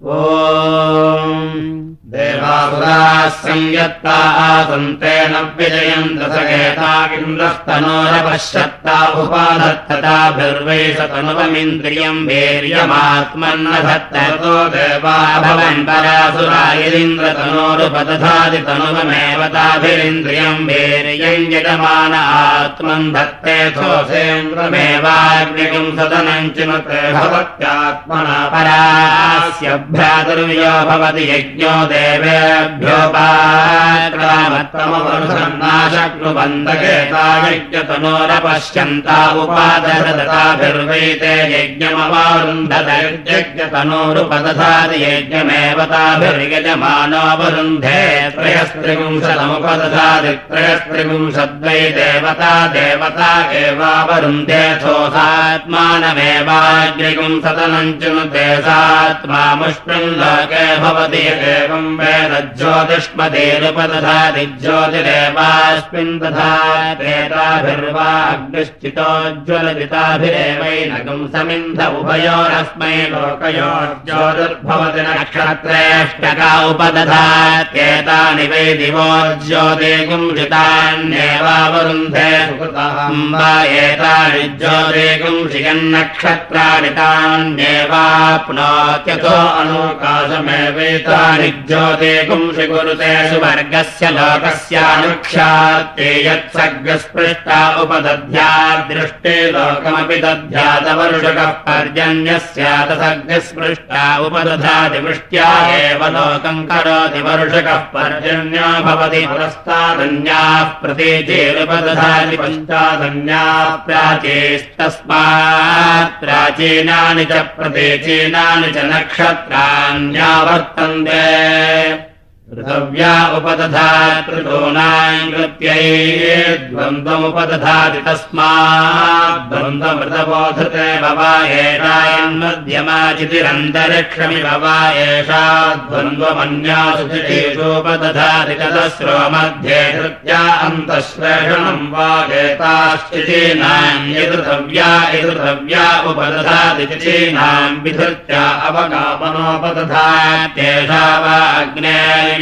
देवासुराः संयत्ता आसन्तेन विजयम् दशगेता इन्द्रस्तनोरपश्यत्ता उपाधत्तताभिर्वैषतनुपमिन्द्रियम् वीर्यमात्मन्न धत्ततो देवा भवन् परासुरायदिन्द्रतनोरुपदधादितनुपमेव ताभिरिन्द्रियम् वीर्यम् यजमान आत्मन् धत्तेऽथोऽसेन्द्रमेवाग्निकम् सदनम् चिनुते भवत्यात्मना परास्यभ्यातुर्यो भवति यज्ञो देवेभ्योपाक्रमनाशक्नुबन्धकेतायज्ञतनोरपश्यन्ता उपादशताभिर्वैते यज्ञमवारुन्धतयज्ञतनोरुपदधाति यज्ञमेव ताभिर्यजमानोऽवरुन्धे त्रयस्त्रिपुंशतमुपदधाति त्रयस्त्रिपुंशद्वै देवता देवता एवावरुन्धेऽथोऽसात्मानमेवाग्निगुं सतनञ्चनुते सात्मा मुष्मिन् लोके भवति एवम् वेद ज्योतिष्मतेरुपदधाति ज्योतिरेवास्मिन् अग्निश्चितोज्ज्वलदिताभिरेवैनगम् समिन्ध उभयोरस्मै लोकयोर्ज्योतिर्भवति नक्षत्रेष्टका उपदधात्येतानि वै दिवो ज्योतिगुंशितान्येवावरुन्धे सुकृतहम्बा एतानि ज्योतिगुंशियन्नक्षत्राणि तान्येवाप्नोत्यथो अनोकाशमेवेतानि ज्योतिगुंसि कुरुते सुवर्गस्य लोकस्यानुक्षात्ते यत्सर्गस्पृष्टा उपदध्यादृष्टे लोकमपि दध्यातवर्षकः पर्जन्यस्यात सर्गस्पृष्टा उपदधाति वृष्ट्या एव लोकम् करोति वर्षकः पर्जन्यो भवति पुरस्तादन्याः प्रतीचेरुपदधाति पञ्चादन्याः प्राचीस्तस्मात् प्राचीनानि च प्रतीचीनानि च नक्षत्राण्यावर्तन्ते पृथव्या उपदधात् ऋतूनाम् कृत्यै द्वन्द्वमुपदधाति तस्मात् द्वन्द्वमृतबोधते भवा एषान्मध्यमाचितिरन्तरिक्षमि भवा एषा द्वन्द्वमन्यासु चितीषूपदधाति तदस्रो मध्ये धृत्या अन्तःश्लेषणम् वा एताश्चितीनाम् यदृथव्या यदृथव्या उपदधाति चितीनाम् विधृत्या अवगापनोपदधात्येषा वा अग्नेर्यो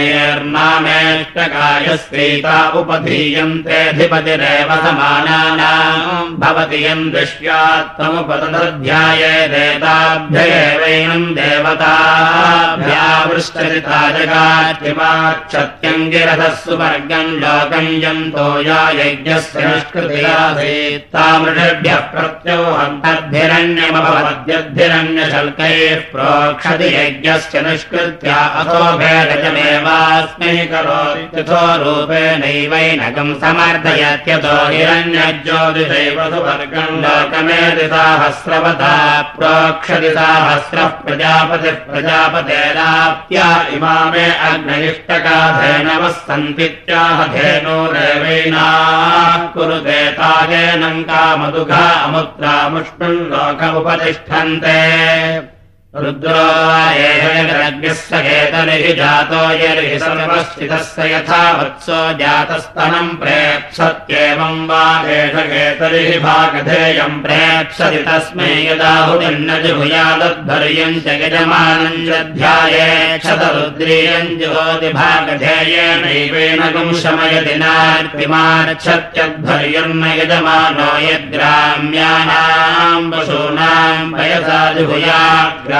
अधिपत्नेर्नामेष्टकायस्त्रीता उपधीयन्तेऽधिपतिरेव समानानाम् भवति यम् दृश्यात्तमुपदध्यायेदेताभ्ययैवैनम् देवताभ्यावृष्टरिता जगात्यमाक्षत्यङ्गिरथः सुवर्गम् लोकम् यन्तो या यज्ञस्य निष्कृतिरासीत् तामृषभ्यः प्रत्योहन्तद्भिरण्यमभवद्यद्भिरण्यशल्कैः प्रोक्षति यज्ञस्य निष्कृत्या अथो रूपेणैवैनकम् समर्थयत्यतो हिरण्यज्योतिषैव सुवर्गम् लोकमेति साहस्रवता प्रोक्षति साहस्रः प्रजापतिः प्रजापतेराप्त्या इमामे अग्नयिष्टकाधेनवः सन्तीत्याह धेनोरेवैनाः कुरुते तागेनम् कामदुघा अमुत्रामुष्मिन् लोक उपतिष्ठन्ते रुद्रो एषग्निः स केतलिः जातो यर्हि सर्वश्चितस्य यथा वत्सो जातस्तनम् प्रेप्सत्येवम् वा एष केतलिः भागधेयम् प्रेप्सति तस्मै यदाहुतिन्न जुभुयादध्वर्यम् च यजमानम् गुंशमयति नार्तिमार्च्छत्यध्वर्यम् न यजमानो यद्ग्राम्यानाम् पशूनाम् वयसा जुभुयात्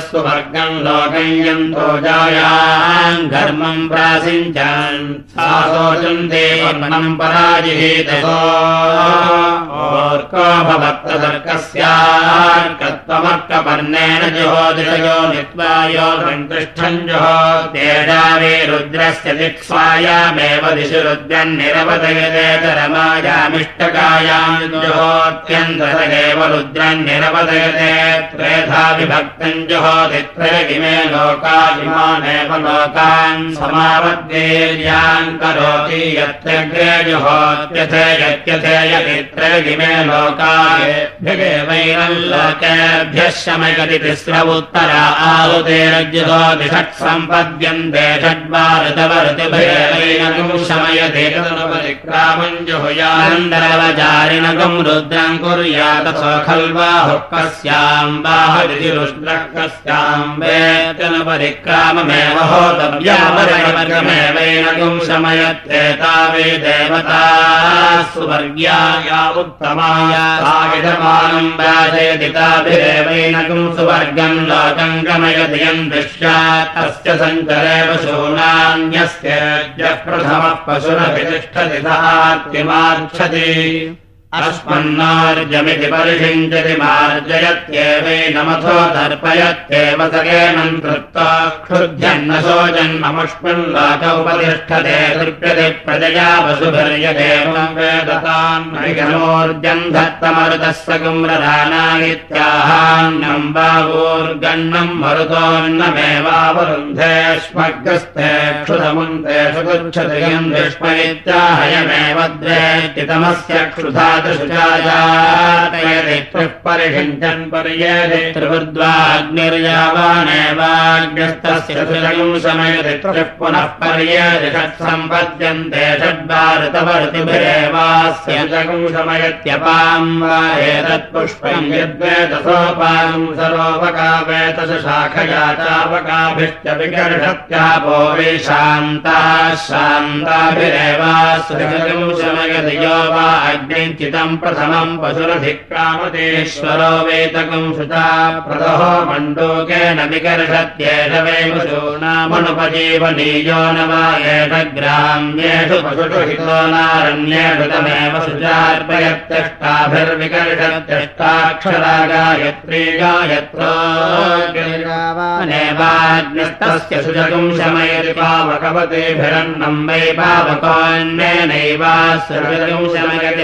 सुवर्गम् लोकम् यन्तो जायाम् घर्मम् प्रासिञ्चान् सा शोचम् देवम् पराजिहीतोर्को भवत्तदर्कस्यार्कत्वमर्कपर्णेन जुहोदिशयो नित्वा योगम् तिष्ठम् जुहो तेजावे रुद्रस्य दिक्ष्वायामेव दिशु रुद्रन्निरवदयतेतरमायामिष्टकायाम् जुहोत्यन्तरेव रुद्रन्निरवदयते त्रेधा विभक्तम् जुहोति त्रयगिमे लोकाभिमानेव लोकान् समावद्वीर्यान् करोति षट् सम्पद्यन्ते षड्वारतव ऋतुभयैनकम् शमयते तदनुपरिक्रामम् जुहुयानन्दरवचारिणकम् रुद्रम् कुर्यातसो खल्वाहुः कस्याम् बाहुरुद्रः कस्याम् वेतनुपरिक्राममेव होतव्यामरवर्गमेवैनकम् शमयत्येता वे देवता सुवर्ग्याया उत्तमाया सायुधमानम् वाजयदिताभिरेवैनकम् सुवर्गम् लोकम् गमयति यम् दृश्यात् तस्य सञ्चरेव शूनान्यस्य प्रथमः पशुरभितिष्ठति सहार्तिमार्च्छति अस्मन्नार्जमिति परिषिञ्चति मार्जयत्येवैनमथो दर्पयत्येव सकेनम् कृत्वा क्षुध्यन्नशो जन्ममुष्मिन् लोक उपतिष्ठते तृप्यते प्रजया सकुम्रदानागित्याहान्नम् बावोर्गण्णम् मरुतोन्नमेवावरुन्धे स्मग्रस्ते क्षुधमुन्ते सुगच्छति यम् विष्मनित्याहयमेव द्वेष्टितमस्य क्षुधा पर्यते त्रिवृद्वाग्निर्यावानेवाग्निस्तस्य समयति त्रिः पुनः षड्वाऋतवर्तिभिरेवास्य जगम् समयत्यपाम् वा एतत्पुष्पम् यद्वेतसोपाम् सरोपकावेतस शाखया चापकाभिश्च विकर्षत्यापो वै शान्ताः शान्ताभिरेवास्य जगम् समयति यो वा अग्निञ्चितम् प्रथमम् पशुरधिक्रामतेश्वरो वेतकम् सुता पशूनामनुपजीवनीयो न वा एष ग्राम्येषु पशुषु हितो नारण्येषु तमेव सुचार्पयत्यष्टाभिर्विकर्षत्यष्टाक्षरा गायत्री गायत्रोग्निस्तस्य सुजगुम् शमयति पावकवतेभिरन्नम् वै पावकोऽन्येनैवास्य शमयति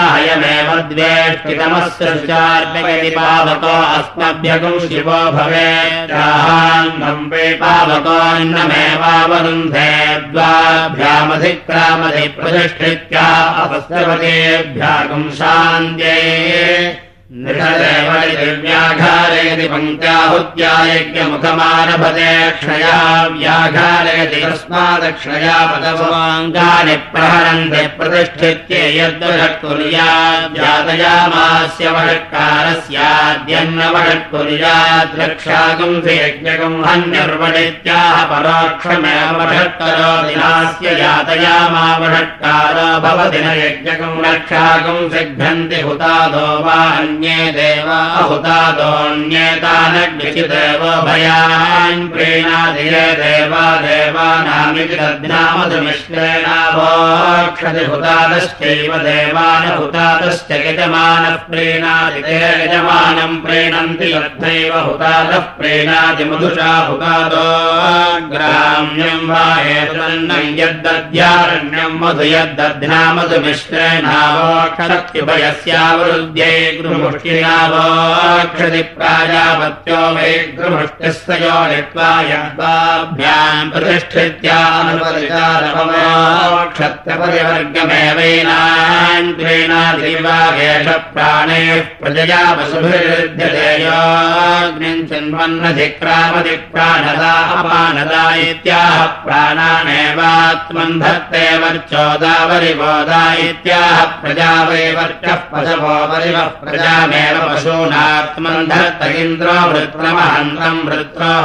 इत्याहयमेव द्वेष्टितमस्य शुचार्पयति पावको अस्मभ्यगुम् शिवो भवेत्याहान्नम् वै पावकोऽन्नमेवावरुन्धे द्वाभ्यामधिक्रामधि प्रतिष्ठित्या अपस्यवतेभ्यागुम् शान्त्यै व्याघारयति पङ्क्त्याहुत्या यज्ञमुखमारभते क्षया व्याघारयति तस्मादक्षया पदवाङ्गानि प्रहरन्ति प्रतिष्ठित्य यद्वषट्कुर्याद्यातयामास्य वषट्कारस्याद्यन्नवषट्कुर्यात् रक्षागुम् यज्ञगुम् हन्यर्वणित्याह परोक्षमेव वषट्करोति नास्य यातयामा वषट्कारो भवति न यज्ञगुम् रक्षागुम् हुतादो वा देवाहुतादोऽन्येतानग्निचिदेवो भयान् प्रीणाधिये देवा देवानामिति तद्नामधुमिश्रेणाभोक्षति हुतादश्चैव देवानहुतादश्च यजमानः ते यजमानम् प्रीणन्ति लब्धैव हुतादः प्रीणादि मधुषा हुतादो ग्राम्यम् वा एतन्नम् यद्दद्यारण्यम् मधु यद्दध्नामधुमिश्रेणावोक्षत्युभयस्यावरुद्ध्यै गृमुष्टिनावोक्षति मुष्टिनावोक्षतिप्राजापत्यो वैग्रमुष्टिस्तयो नित्वा यद्वाभ्याम् प्रतिष्ठित्यानुपरिचारपमोक्षत्रपरिवर्गमेवैनान्त्रेणादिवागेश प्राणैः प्रजया वसुभिर्जययोग्निन्सन्वन्नधिक्रामति प्राणदा अपानदा इत्याह प्राणानेवात्मन् धत्ते वर्चोदावरिबोधा इत्याह प्रजा वै वर्चः पशवो वरिवः प्रजा इन्द्रो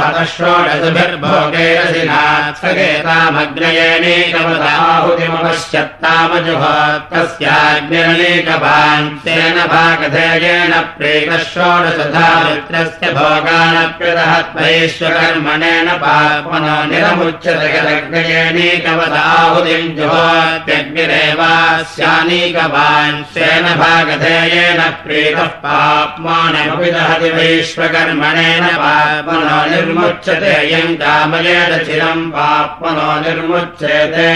हतः षोडशभिर्भोगैरसिनात्सगेतामग्नयेनेकवदाहुतिमपश्यत्तामजुह तस्याग्निरनेकभान्तेन भागधेयेन प्रेतः षोडशधा वृत्रस्य भोगानप्यदहत्वैश्वकर्मणेन पापनो निरमुच्यतगलग्नयेनेकवदाहुतिम् जुहोत्यग्निरेवास्यानीकभान् स्वेन भागधेयेन प्रेतः पाप्मानमपि दहति वैश्वकर्मणेन पापनो निर्मुच्यते यम् कामयेत चिरम् पाप्मनो निर्मुच्यते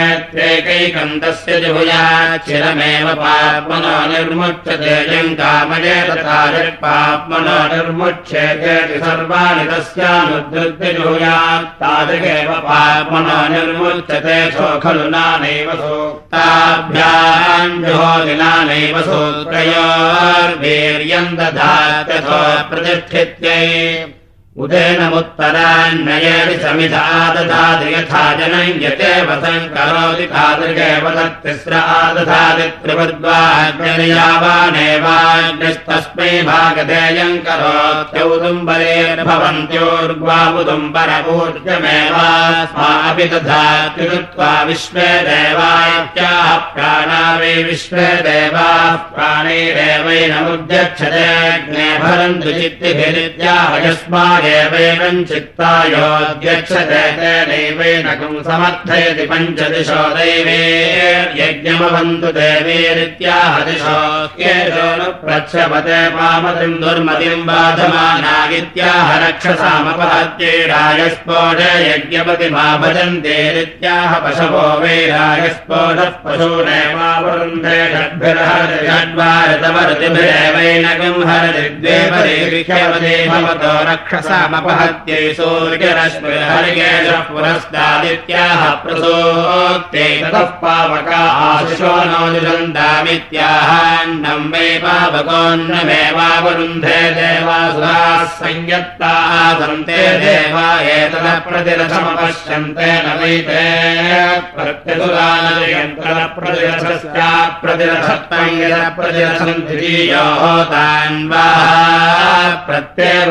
तस्य जुहुया चिरमेव पाप्मनो निर्मुच्यते यम् कामयेत तादृक्पाप्मनो निर्मुच्यते सर्वाणि तस्यानुद्धृत्य तादृगेव पाप्मनो निर्मुच्यते सो खलु नानैव सूक्ताभ्याम् जुहोदिनानैव सूत्रयोर्वीर्यम् दधात्यथो प्रतिष्ठित्यै उदेनमुत्तरान्नयेति समिधा दधाति यथा जनयते वसम् करोति तादृगेव तत्तिस्र आदधाति त्रिवद्वाग्निर्यावानेवाग्निस्तस्मै भागधेयम् करोत्यौदुम्बरेर्भवन्त्योर्ग्वाबुदुम्बरपूर्जमेवास्मापि दधाति कृत्वा विश्वे देवायत्याः प्राणा वै विश्वे देवाः प्राणैरेवैनमुद्यक्षते भरन्तु चित्तिभिरित्याह यस्मादेवैनम् चित्तायोद्यक्षते तेनैवैनकम् समर्थयति पञ्चदिशो दैवे यज्ञमवन्तु केशो न प्रच्छपते पामतिम् दुर्मतिम् बाधमानागित्याह रक्षसामपहत्यै राजस्फोट यज्ञपति मा भजन्तेरित्याह पशवो वै षड्भिरहरषड्वारतवर्तिभिरेवैनकम् हरति द्वेपदे भवतो रक्षसामपहत्यै सूर्यरश्मिर्हरिकेशः पुरस्तादित्याह प्रसोक्ते ततः पावका आशिषो नोजुषन्तामित्याहान्नम् वै पावकोन्नमेवावरुन्धे देवासुराः संयत्ताः सन्ते देवा एतदप्रतिरथमपश्यन्ते न तेन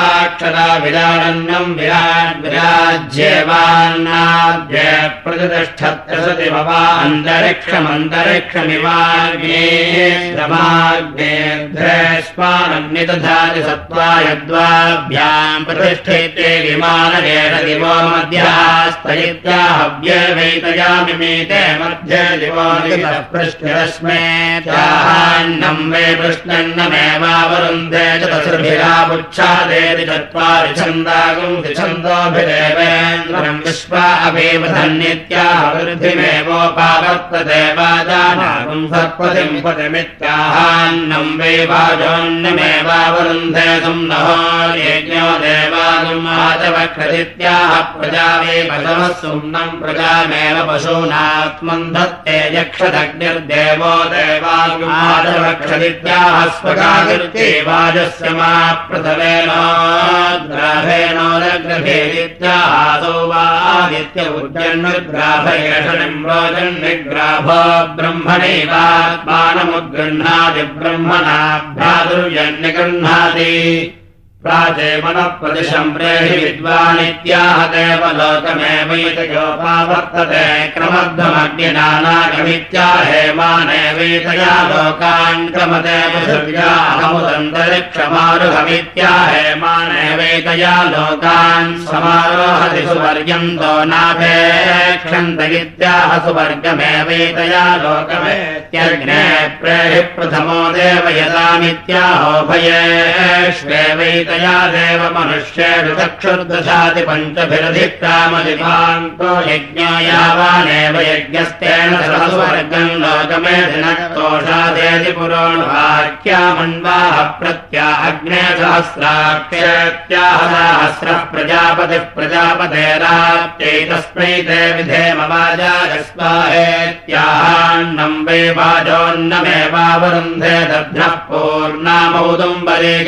विराट् विराज्येवान्नाद्य प्रतिष्ठेते विमानगेण दिवो मध्यास्तयित्याहव्यवैतयामि मीते मध्ये दिवो पृष्ठरश्मेत्याहान्नम् वे पृष्णन्नमेवावरुन्धे चतुर्भिरापुच्छादेति चत्वारि छन्दागुम् छन्दोभिदेवेन्द्रम् विश्वा सर्पतिम् पदमित्याहान्नम् वै वाजोन्नमेवावरुन्धे नहो यज्ञो देवानुमादवक्षदित्याह प्रजा वे सुम्नम् प्रजामेव पशूनात्मम् धत्ते यक्षदग्निर्देवो देवानुमादवक्षदित्याह स्वकाकृत्ये वाजस्य मा प्रथमेनोग्राभेणोदग्रभेदित्याहासौ वादित्य उज्जन्नुग्राभयषणिम् रोजन्निग्राभो ब्रह्मणैवात्मानमुद्गृह्णाति ब्रह्मणाभ्यादुर्यन्निगृह्णाति प्राचेमनप्रदिशम् प्रेहि विद्वानित्याह देवलोकमेवैतयोपावर्तते क्रमद्धमग्निनानागमित्याहेमानेवैतया लोकान् क्रमते पृथिव्याहमुदन्तरिक्षमारुहमित्याहेमानेवैतया लोकान् समारोहति सुवर्यन्तो नाभेक्षन्त इत्याह सुवर्गमेवैतया लोकमेत्यग्ने प्रेहि प्रथमो देव यदामित्याहोभयेष्वेवैत एतया देव मनुष्येषु चक्षुर्दशाति पञ्चभिरधिक्रामदिपान्तो यज्ञायावानेव यज्ञस्तेन सहस्वर्गम् लोकमेधिनक्तोषादेति पुरोणवाक्यामन्वाह प्रत्या अग्ने सहस्राक्षेत्याह सहस्रः प्रजापतिः प्रजापतेरात्यैतस्मै ते विधेमवाजायस्वाहेत्याहान्नम् वै दध्नः पूर्णामौदुम्बरेक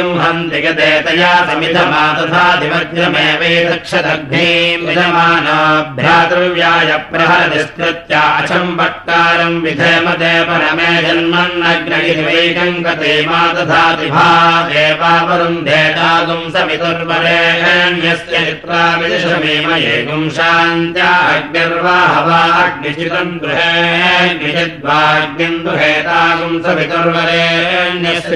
विधमानाभ्रातृव्याय प्रहरतिस्कृत्या अचम्बट्कारम् विधेमते परमे जन्मन्नग्नैर्वैकम् गते मातथातिभा देवावरुन्धेतागुं समितुर्वरेण्यस्य चित्रा विदशमेमयेगुं शान्त्या अग्निर्वाहवाग्निचितम् गृहेऽग्निचिद्वाग्निम् दुहेतागुं सवितुर्वरेण्यस्य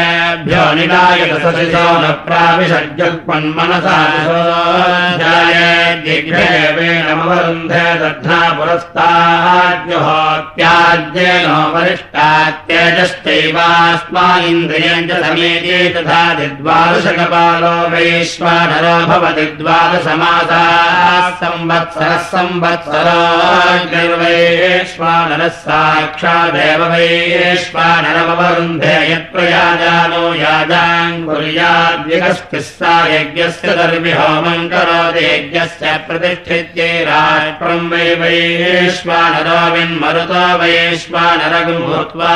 सृष्ट्या अग्निर्देवेभ्यो निरायतसशिशो न प्राविषज्जुक्मन्मनसा दिग्भेवेणमवरुन्धे दध्ना पुरस्ताद्युहोत्याद्येनो वरिष्ठात्यजश्चैवास्मा इन्द्रियम् च समेते तथा द्वादशमासाः संवत्सरः संवत्सरोर्वैश्वानरः साक्षादेव वैश्वानरमवरुन्धे यत्प्रयाजानो याजाम् कुर्याद्विकस्तिः सा यज्ञस्य करोति यज्ञस्य प्रतिष्ठित्यै राष्ट्रम् वै वैश्वानरो विन्मरुतो वैश्वानरगम् भूत्वा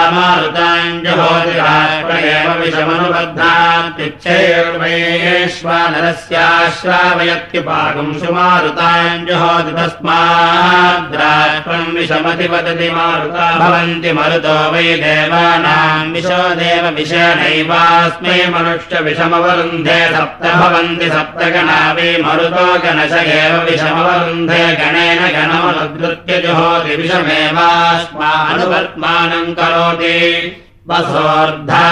सुमारुताम् जहोति तस्माद्राष्ट्रम् विषमति वदति मारुता भवन्ति मरुतो वै देवानाम् विशो देव विषयनैवास्मै मनुष्य विषमवरुन्धे सप्त भवन्ति सप्तगणा वै मरुतो गणश एव विषमवरुन्धे गणेन गणमनुद्रुत्य जुहोति विषमेवास्मानुवर्त्मानम् करोति वसोर्धाराञ्जहो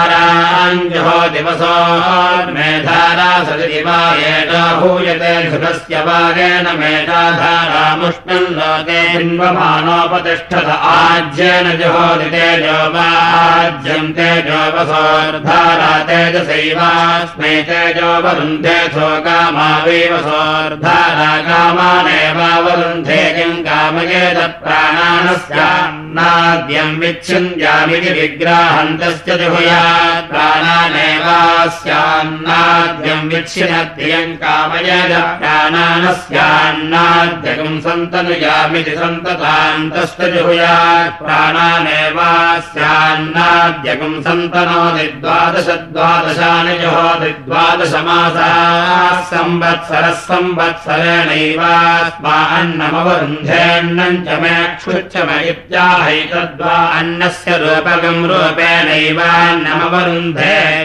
दिवसोर्मेधारा सदि वा एषा भूयते धृतस्य वागेन मेधाधारामुष्णम् लोके बिन्वमानोपतिष्ठत आज्येन जुहोति तेजो वाज्यम् तेजो वसोर्धारा तेजसैवास्मै तेजोवरुन्धे सो कामा वै वसोर्धारा कामानेवावरुन्धे किम् कामयेत प्राणानस्यान्नाद्यम् विच्छिन्द्यामिति विग्राह न्तस्य विच्छिनत्ययम् कामयद प्राणानस्यान्नाद्यकम् सन्तनुयामिति सन्ततान्तस्य जुहुयात् प्राणानेवास्यान्नाद्यकम् सन्तनोति द्वादश द्वादशानि संवत्सरः संवत्सरेणैवास्मा अन्नमवरुन्धेऽन्नम् च मे क्षुच्च म इत्याहैतद्वा अन्नस्य रूपकम् रूपेणैवान्नमवरुन्धे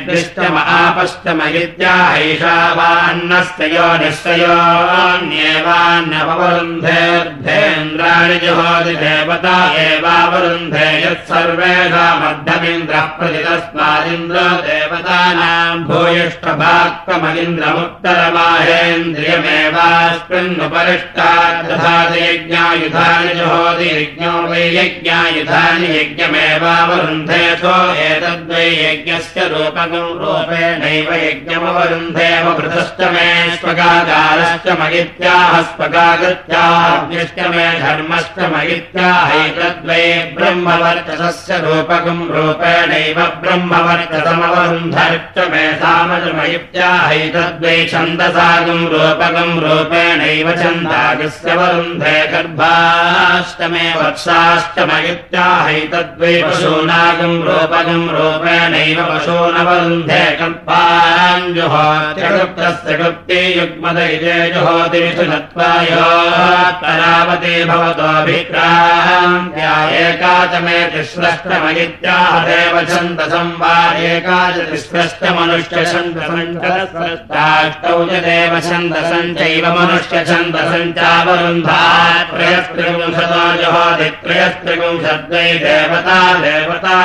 दृष्टम आपश्चम इत्याहैषा वान्नस्य यो निश्चयोन्येवान्नमवरुन्धेऽर्धेन्द्राणि जुहोति देवता एवावरुन्धे यत्सर्वेषामर्धमिन्द्रः प्रतितस्मादिन्द्रो देवतानाम् भूयिष्ठभाक्कमगिन्द्रमुत्तरमाहेन्द्रियमेवास्मिन्नुपरिष्टात् तथा यज्ञायुधानि जुहोति यज्ञो वै यज्ञायुधानि यज्ञमेवावरुन्धेथो एतद्वै यज्ञस्य रूपकम् रूपेणैव यज्ञमवरुन्धेव पृथश्च मे स्वगाकारश्च मयित्याः स्वगाकृत्याग्निश्च मे धर्म ब्रह्मष्टम इत्याहैतद्वै ब्रह्मवर्चसस्य रूपकम् रूपेणैव ब्रह्मवर्चसमवरुन्धर्चमे सामजम इत्याहैतद्वै छन्दसागम् रूपकम् रूपेणैव छन्दागस्य वरुन्धे गर्भाष्टमे वत्साष्टम इत्याहैतद्वै पशूनागम् रूपकम् रूपेणैव इजे जुहोति मिथुनत्वायोत्तरावते भवतोऽभिक्रान्त्या एकाचमे तिस्रष्टमयित्याह देव छन्दसंवा एकाचतिस्रष्टमनुष्यछन्दसञ्चदस्रष्टाष्टौ च देव छन्दसञ्चैव मनुष्यछन्दसञ्चावरुन्धात् त्रयस्त्रिपुंशतो जुहोति त्रयस्त्रिपुंशद्वै देवता देवता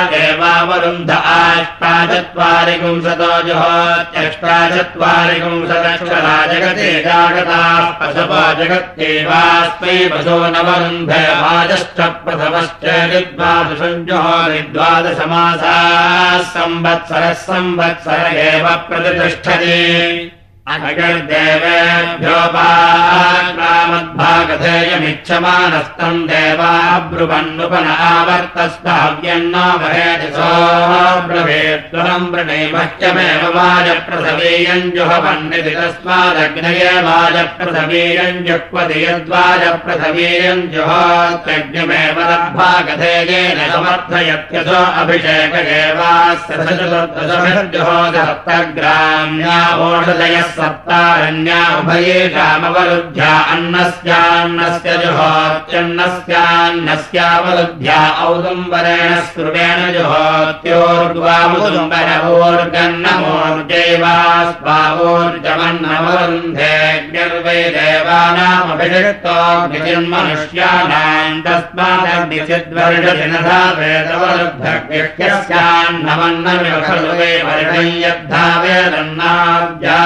देवावरुन्ध आष्टाचत्वारि पुंसतो जुहोत्यष्टाचत्वारिपुंसदक्षरा जगते जागताः पशवो जगत्यैवास्मै पशो नवरुन्धयवाजश्च प्रथमश्च द्वादशञ्जुहोरि द्वादशमासाः संवत्सरः संवत्सर एव प्रतिष्ठति अगर्देवेभ्योपाग्रामद्भागधेयमिच्छमानस्तम् देवाब्रुवन्नुपन आवर्तस्ताव्यन्नोभेदिसोऽब्रवेत्वरम् वृणैमह्यमेव वाजप्रथवीयम् जुहवन्निति तस्मादग्नये वाजप्रथवीयम् जुह्वति यद्वाजप्रथवीयम् जुहोत्यग्निमेव तद्भागधेयेन समर्थयत्यसो अभिषेक एवास्य चतुर्दशभिर्जुहोति सप्तग्राम्या ओषधयः सप्तारण्या उभयेषामवरुभ्या अन्नस्यान्नस्य जुहोत्यन्नस्यान्नस्यावरुभ्या औदुम्बरेण स्कृतेण जुहोत्योर्द्वामुदुम्बरभोर्गन्नमोर्जैवास्वावोर्जमन्नमवरुन्धेऽग्निर्वै देवानामभिषिक्तोऽग्निर्मनुष्याणाम् तस्मादग्निषद्वर्षदिनधा वेदवरुभ्यग्निष्यस्यान्नमन्नमिव खलु वै वर्षं वेदन्नाद्या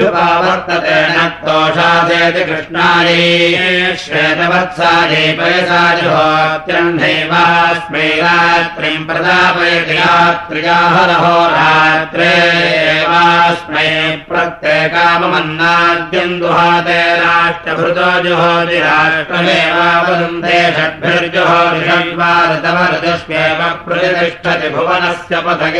्युपावर्तते न तोषादेति कृष्णायै श्वेतवत्सायै पयसा जुहोत्यह्नैवास्मै रात्रिम् प्रदापयति रात्र्याहरहो रात्रेवास्मै प्रत्येकामन्नाद्यम् दुहाते राष्ट्रभृतो जुहोति राष्ट्रमेवावरुन्धे षड्भिर्जुहोति षड्वादतवरदस्येव प्रतिष्ठति भुवनस्य पथगिति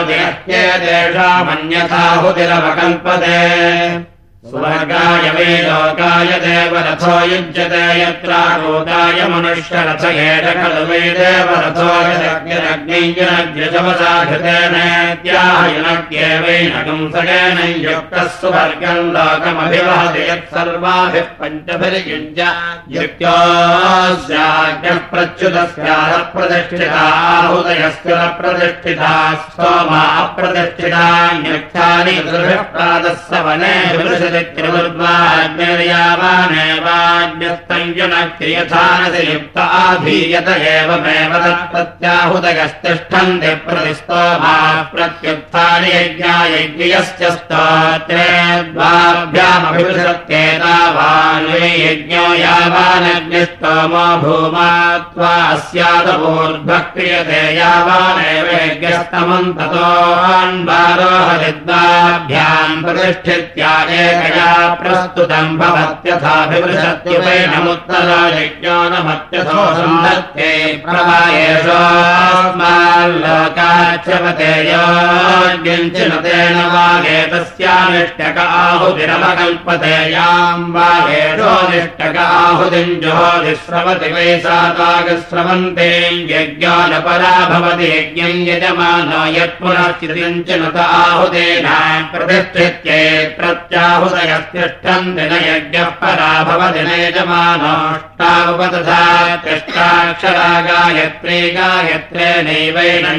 जुहोतिरत्येतेषामन्यथाहुतिरवकल्पते स्वर्गाय वै लोकाय देवरथो युज्यते यत्राकूताय मनुष्यरथ येन खलु वै देवरथो यज्ञरग्निजनग्रजवसाघृतेनेत्याहयुनक्येवैनकम् सगेन युक्तः सुवर्गम् लोकमभिवहति यत्सर्वाभिः पञ्चभिर्युञ्ज युक्त्योऽस्याज्ञः प्रच्युतस्याः प्रतिष्ठिता आहुतयस्य न प्रतिष्ठिता स्तोमा अप्रतिष्ठिता न्युक्तानि प्रातः सवने एवमेव तत्प्रत्याहुतगस्तिष्ठन्ति प्रतिस्तोभाः प्रत्युत्थानि यज्ञायज्ञयश्च स्तोत्रे द्वाभ्यामभिवृषत्येतावान्वे यज्ञो यावानग्निस्तोमो भूमा त्वा क्रियते यावानेव एकया प्रस्तुतम् भवत्यथाभिवृषत्युपैनमुत्तरा यज्ञानमत्यथो सन्धत्ते प्रवायेषोऽस्माल्लोकाच्छवते योग्यञ्चिनतेन वागेतस्यानिष्टक आहुतिरवकल्पते याम् वागेषोनिष्टक आहुतिम् जुहोतिस्रवति वै सातागस्रवन्ते यज्ञानपरा भवति यज्ञम् यजमानो यत्पुनश्चितिञ्चिनुत आहुतेन प्रतिष्ठित्ये बाहुदयस्तिष्ठन्ति न यज्ञः परा भवति न यजमानोष्टावपतथा तिष्ठाक्षरा गायत्रे गायत्रे नैवैनं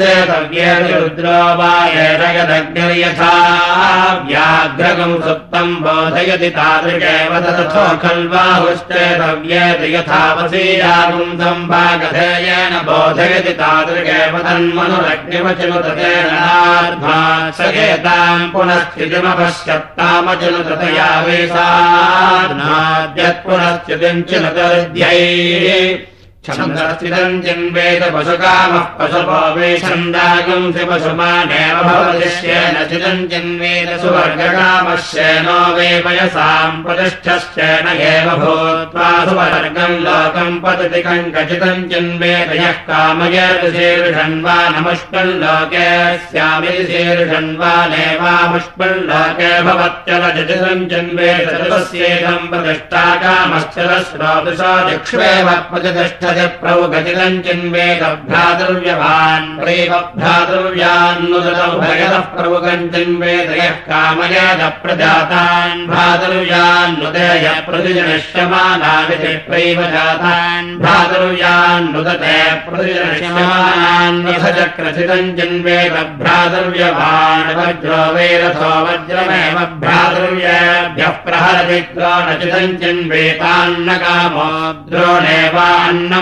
चेतव्येति रुद्रो वा एतयदग्निर्यथा व्याघ्रगं सुप्तम् बोधयति तादृशेव तथो खल्वाहुश्चेतव्येति यथा वसीयागुम् सम्भागधेयेन बोधयति तादृशेव तन्मनुरग्निवचिनुततेन नार्ध्वा सकेताम् पुनश्चितिमपश्यत्तामचिनुततया वेशाद्नाद्यत् पुनश्चितिञ्चिनुतरुध्यै छन्दस्थितम् चिन्वेद पशुकामः पशुपो वे छन्दागुंसि पशुमानेव भवतिश्येन चिदम् चिन्वेद सुवर्गकामश्येनो वे पयसाम् प्रतिष्ठश्चेन एव भूत्वा सुवर्गम् लोकम् पतति कङ्कचितम् चिन्वेद यः कामयति शीर्षन्वा नमुष्पन् लोके स्यामिति शीर्षन् वा नैवामुष्पन् लोके भवत्यलचितम् चिन्वेद तस्येदम् प्रतिष्ठा कामश्चलस्रोदुषो दिक्ष्वेव प्रतिष्ठ प्रौगतिलम् चिन्वेदभ्रातृव्यभान् प्रैव भ्रातृव्यान्नुदतौ भगतः प्रमुखम् चिन्वेदयः कामयद प्रजातान् भ्रातृव्यान्नुदय प्रतिजनश्यमानाविति प्रैव जातान् भ्रातृव्यान्नुदते चक्रसितम् चिन्वेद भ्रातृव्यभान् वज्रो वैरथो वज्रमेव भ्रातृव्येभ्यः प्रहरचित्रो न चितम् चिन्वेतान्न कामो द्रोणेवान्नम्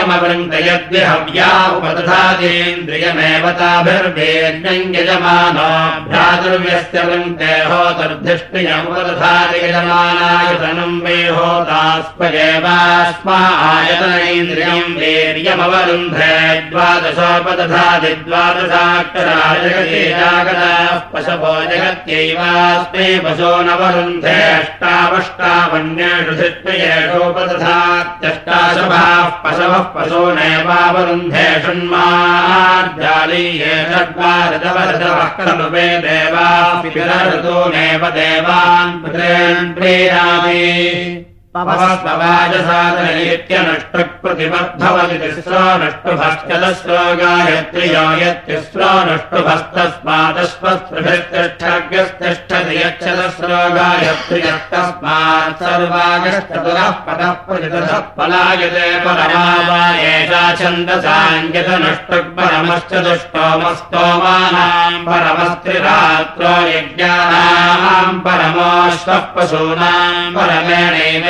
ताभिर्वेद्यम् यजमानो भ्रातृव्यस्य वृन्ते होतर्धिष्ठियमुपदधाति यजमानायतनम् वे होतास्पयेवास्मा आयतनेन्द्रियम् वीर्यमवरुन्धे द्वादशोपदधाति द्वादशाक्षराजगते जागताः पशवो जगत्यैवास्मे पशो नवरुन्धे अष्टावष्टावन्येषु धिष्ठयेषोपदधात्यष्टाशभाः पशवः पशो नैवावरुन्धे षण्मार्जालीये षड्वारदवरदवः खलु वे देवापिरऋतो नैव देवान् पुत्रेन् प्रीणामि पवस्पवाजसादनयत्यनष्टप्रतिबद्धवति तिस्रो नष्टुभश्चलस्रो गायत्र्यो यत्तिस्रो नष्टुभस्तस्मादश्वस्पृभिस्तिष्ठग्यस्तिष्ठति यच्छलस्रो गायत्र्यस्तस्मात् सर्वागश्चतुरः पदः प्रतितः पलायते परमा वा एषा छन्दसाञ्जत नष्टुपरमश्च दुष्टोमस्तोमानाम् परमस्त्रिरात्रो यज्ञानाम् परमोऽश्वः पशूनाम् परमेणैव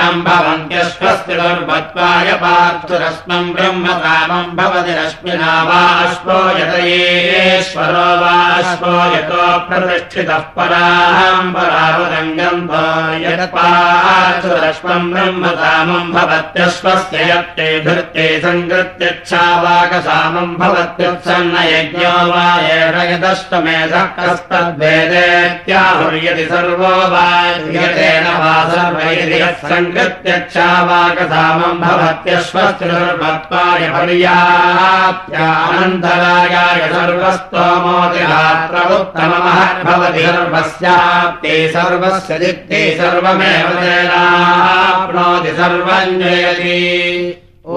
ब्रह्मकामम् भवति रश्मिना वा अश्वो यतयेश्वरो वा ब्रह्मकामम् भवत्यश्वस्य यत्ते धृत्ये सङ्गृत्यच्छावाकसामम् भवत्युत्सन्न यज्ञो वा एष यदष्टमेधः कस्तद्वेदेत्याहुर्यति सर्वो वा कृत्यक्षावाकसामम् भवत्यश्वस्तिर्वत्पाय पर्याप्त्यानन्तरायाय सर्वस्तोमोतिरात्र उत्तममहद्भवति सर्वस्याप्ते सर्वस्य दिक्ते सर्वमेव तेनाप्नोति सर्वम् जयति ओ